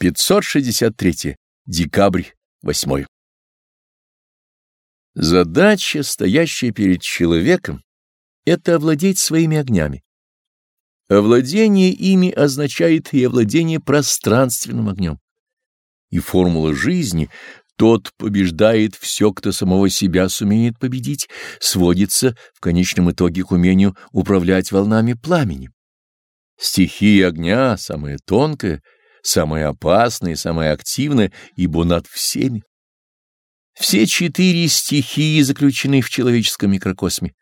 563. Декабрь 8. Задача, стоящая перед человеком, это овладеть своими огнями. Овладение ими означает и овладение пространственным огнем. И формула жизни «тот побеждает все, кто самого себя сумеет победить» сводится в конечном итоге к умению управлять волнами пламени. Стихия огня, самая тонкая — самое опасное и самое активное, ибо над всеми. Все четыре стихии заключены в человеческом микрокосме,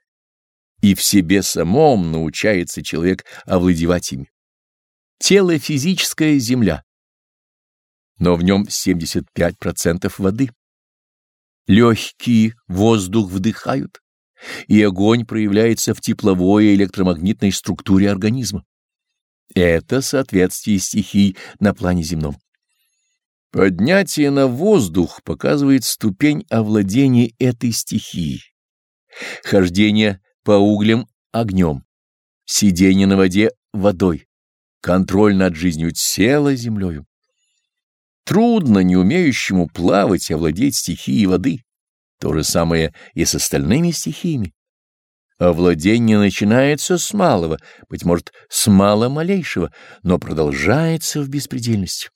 и в себе самом научается человек овладевать ими. Тело физическое — земля, но в нем 75% воды. Легкие воздух вдыхают, и огонь проявляется в тепловой и электромагнитной структуре организма. Это соответствие стихий на плане земном. Поднятие на воздух показывает ступень овладения этой стихией. Хождение по углям — огнем, сидение на воде — водой, контроль над жизнью тела — землею. Трудно не умеющему плавать овладеть стихией воды. То же самое и с остальными стихиями. Овладение начинается с малого, быть может, с мало малейшего, но продолжается в беспредельности.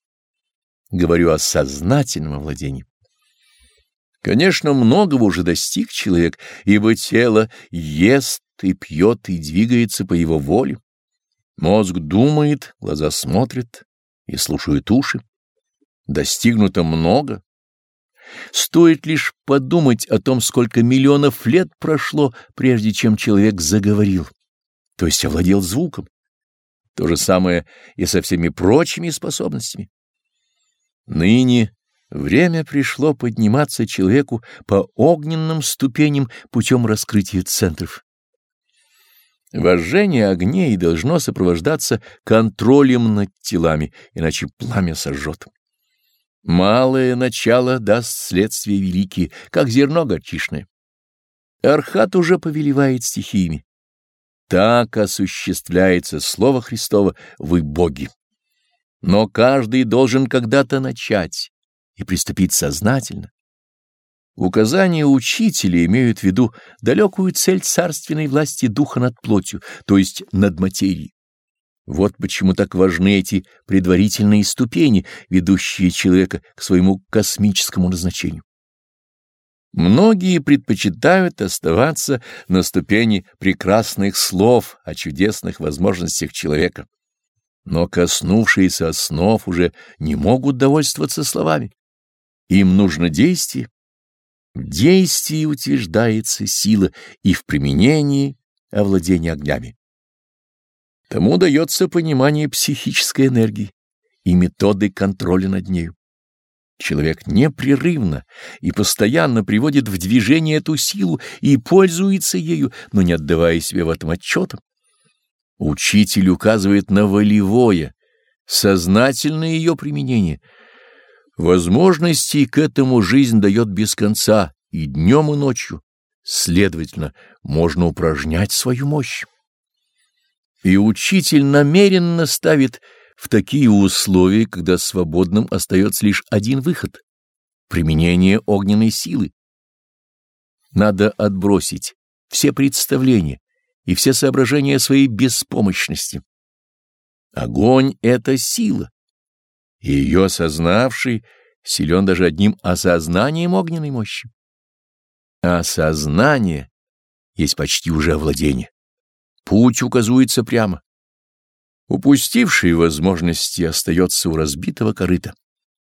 Говорю о сознательном овладении. Конечно, многого уже достиг человек, ибо тело ест и пьет и двигается по его воле. Мозг думает, глаза смотрят и слушают уши. Достигнуто много, Стоит лишь подумать о том, сколько миллионов лет прошло, прежде чем человек заговорил, то есть овладел звуком. То же самое и со всеми прочими способностями. Ныне время пришло подниматься человеку по огненным ступеням путем раскрытия центров. Вожжение огней должно сопровождаться контролем над телами, иначе пламя сожжет. Малое начало даст следствия великие, как зерно горчишное. Архат уже повелевает стихиями. Так осуществляется Слово Христово «Вы боги». Но каждый должен когда-то начать и приступить сознательно. Указания учителя имеют в виду далекую цель царственной власти духа над плотью, то есть над материей. Вот почему так важны эти предварительные ступени, ведущие человека к своему космическому назначению. Многие предпочитают оставаться на ступени прекрасных слов о чудесных возможностях человека, но коснувшиеся основ уже не могут довольствоваться словами. Им нужно действие. В действии утверждается сила и в применении овладения огнями. Тому дается понимание психической энергии и методы контроля над нею. Человек непрерывно и постоянно приводит в движение эту силу и пользуется ею, но не отдавая себе в этом отчета. Учитель указывает на волевое, сознательное ее применение. Возможностей к этому жизнь дает без конца и днем, и ночью. Следовательно, можно упражнять свою мощь. И учитель намеренно ставит в такие условия, когда свободным остается лишь один выход — применение огненной силы. Надо отбросить все представления и все соображения своей беспомощности. Огонь — это сила, и ее осознавший силен даже одним осознанием огненной мощи. Осознание есть почти уже овладение. Путь указуется прямо. Упустивший возможности остается у разбитого корыта.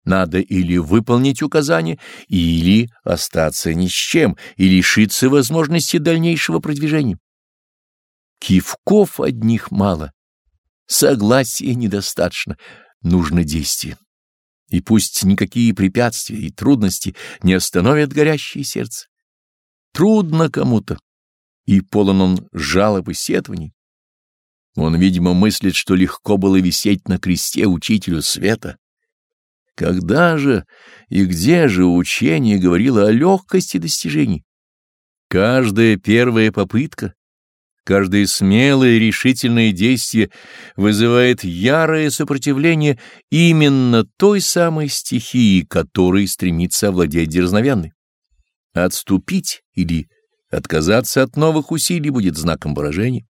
Надо или выполнить указание, или остаться ни с чем и лишиться возможности дальнейшего продвижения. Кивков одних мало, согласия недостаточно, нужно действие. И пусть никакие препятствия и трудности не остановят горящее сердце. Трудно кому-то, и полон он жалоб и сетований. Он, видимо, мыслит, что легко было висеть на кресте учителю света. Когда же и где же учение говорило о легкости достижений? Каждая первая попытка, Каждое смелое и решительное действие вызывает ярое сопротивление именно той самой стихии, которой стремится овладеть дерзновенный. Отступить или отказаться от новых усилий будет знаком поражения.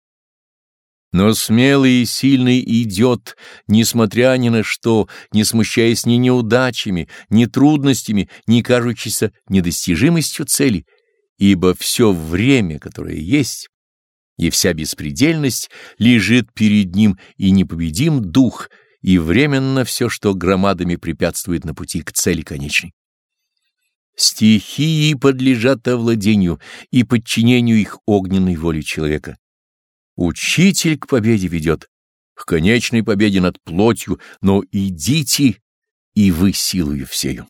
Но смелый и сильный идет, несмотря ни на что, не смущаясь ни неудачами, ни трудностями, ни кажущейся недостижимостью цели, ибо все время, которое есть, и вся беспредельность лежит перед ним, и непобедим дух, и временно все, что громадами препятствует на пути к цели конечной. Стихии подлежат овладению и подчинению их огненной воле человека. Учитель к победе ведет, к конечной победе над плотью, но идите и вы силою всею.